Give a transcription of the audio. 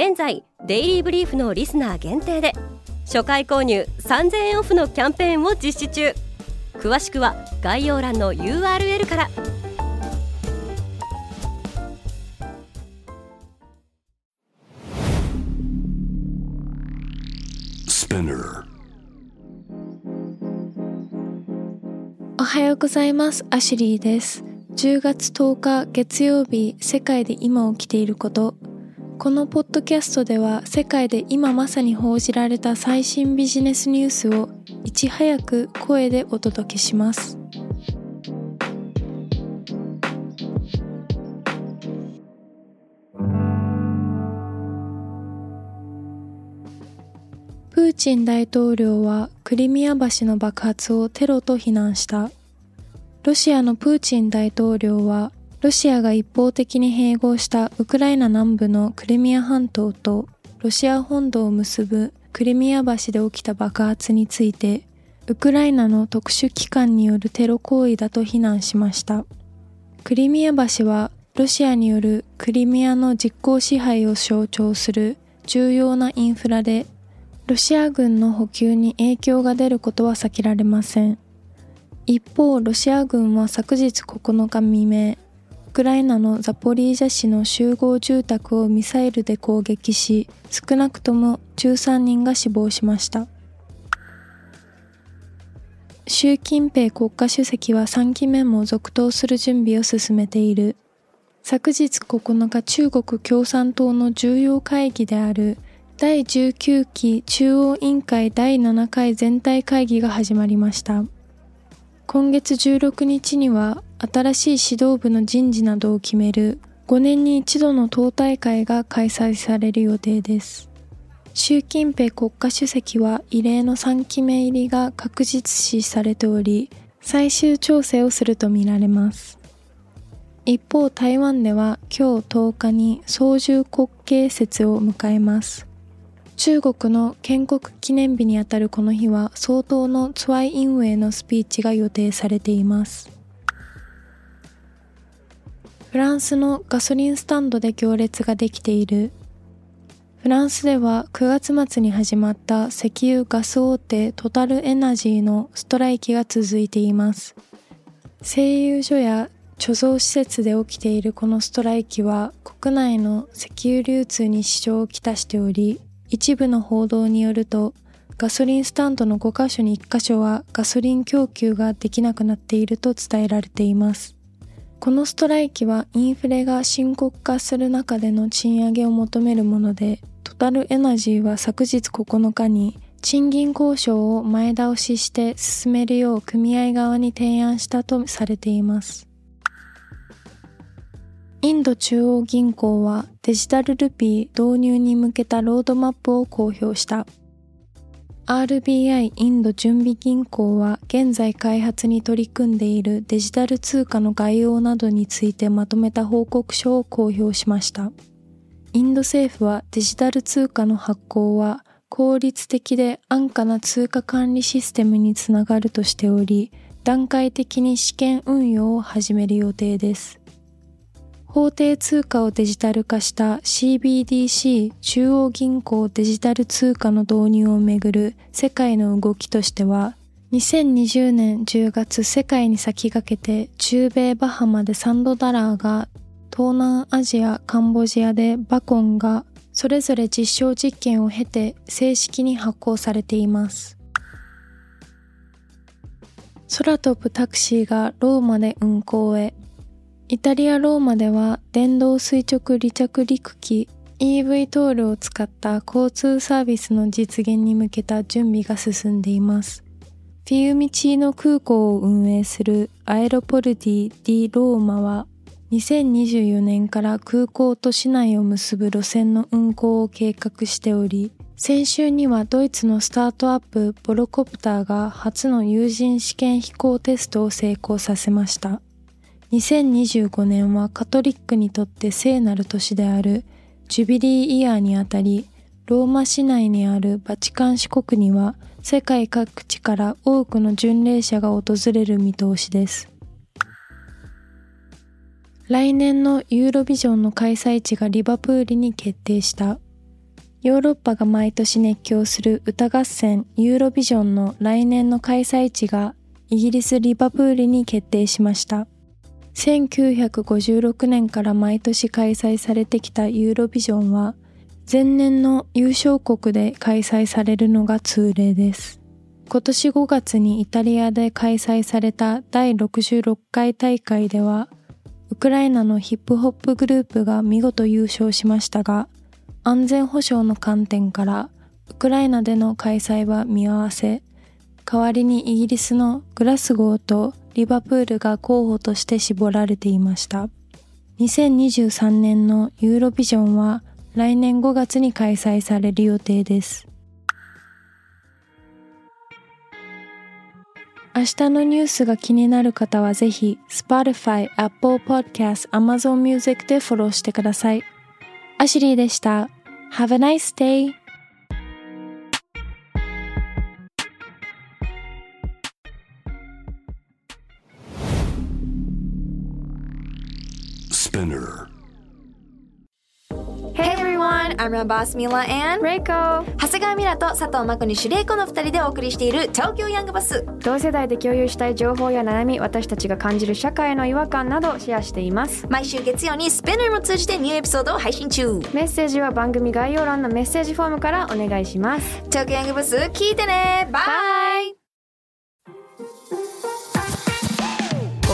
現在デイリーブリーフのリスナー限定で初回購入3000円オフのキャンペーンを実施中。詳しくは概要欄の URL から。おはようございます。アシュリーです。10月10日月曜日世界で今起きていることこのポッドキャストでは世界で今まさに報じられた最新ビジネスニュースをいち早く声でお届けします。プーチン大統領はクリミア橋の爆発をテロと非難した。ロシアのプーチン大統領はロシアが一方的に併合したウクライナ南部のクリミア半島とロシア本土を結ぶクリミア橋で起きた爆発について、ウクライナの特殊機関によるテロ行為だと非難しました。クリミア橋はロシアによるクリミアの実効支配を象徴する重要なインフラで、ロシア軍の補給に影響が出ることは避けられません。一方、ロシア軍は昨日9日未明、クライナのザポリージャ市の集合住宅をミサイルで攻撃し、少なくとも13人が死亡しました。習近平国家主席は3期目も続投する準備を進めている。昨日9日中国共産党の重要会議である第19期中央委員会第7回全体会議が始まりました。今月16日には新しい指導部の人事などを決める5年に一度の党大会が開催される予定です。習近平国家主席は異例の3期目入りが確実視されており、最終調整をするとみられます。一方、台湾では今日10日に総重国慶節を迎えます。中国の建国記念日にあたるこの日は、総統のツワイ・インウェイのスピーチが予定されています。フランスのガソリンスタンドで行列ができている。フランスでは9月末に始まった石油ガス大手トタルエナジーのストライキが続いています。製油所や貯蔵施設で起きているこのストライキは国内の石油流通に支障をきたしており、一部の報道によると、ガソリンスタンドの5カ所に1カ所はガソリン供給ができなくなっていると伝えられています。このストライキはインフレが深刻化する中での賃上げを求めるもので、トタルエナジーは昨日9日に賃金交渉を前倒しして進めるよう組合側に提案したとされています。インド中央銀行はデジタルルピー導入に向けたロードマップを公表した。RBI インド準備銀行は現在開発に取り組んでいるデジタル通貨の概要などについてまとめた報告書を公表しました。インド政府はデジタル通貨の発行は効率的で安価な通貨管理システムにつながるとしており、段階的に試験運用を始める予定です。法定通貨をデジタル化した CBDC 中央銀行デジタル通貨の導入をめぐる世界の動きとしては、2020年10月世界に先駆けて中米バハマでサンドダラーが東南アジア、カンボジアでバコンがそれぞれ実証実験を経て正式に発行されています。空飛ぶタクシーがローマで運行へイタリア・ローマでは電動垂直離着陸機 EV トールを使った交通サービスの実現に向けた準備が進んでいます。フィウミチーノ空港を運営するアエロポルティ・ディ・ローマは2024年から空港と市内を結ぶ路線の運行を計画しており、先週にはドイツのスタートアップボロコプターが初の有人試験飛行テストを成功させました。2025年はカトリックにとって聖なる年であるジュビリーイヤーにあたり、ローマ市内にあるバチカン市国には世界各地から多くの巡礼者が訪れる見通しです。来年のユーロビジョンの開催地がリバプールに決定した。ヨーロッパが毎年熱狂する歌合戦ユーロビジョンの来年の開催地がイギリス・リバプールに決定しました。1956年から毎年開催されてきたユーロビジョンは前年の優勝国で開催されるのが通例です。今年5月にイタリアで開催された第66回大会ではウクライナのヒップホップグループが見事優勝しましたが、安全保障の観点からウクライナでの開催は見合わせ、代わりにイギリスのグラスゴーとリバプールが候補として絞られていました。2023年のユーロビジョンは来年5月に開催される予定です。明日のニュースが気になる方はぜひ Spotify、Apple Podcast、Amazon Music でフォローしてください。アシュリーでした。Have a nice day! ス p i n I'm your boss Mila and Reiko. 長谷川ミラと佐藤真子にシュレイコの二人でお送りしている東京ヤングバス。同世代で共有したい情報や悩み私たちが感じる社会の違和感などシェアしています。毎週月曜にスペナーも通じてニューエピソードを配信中。メッセージは番組概要欄のメッセージフォームからお願いします。東京ヤングバス聞いてね。バこ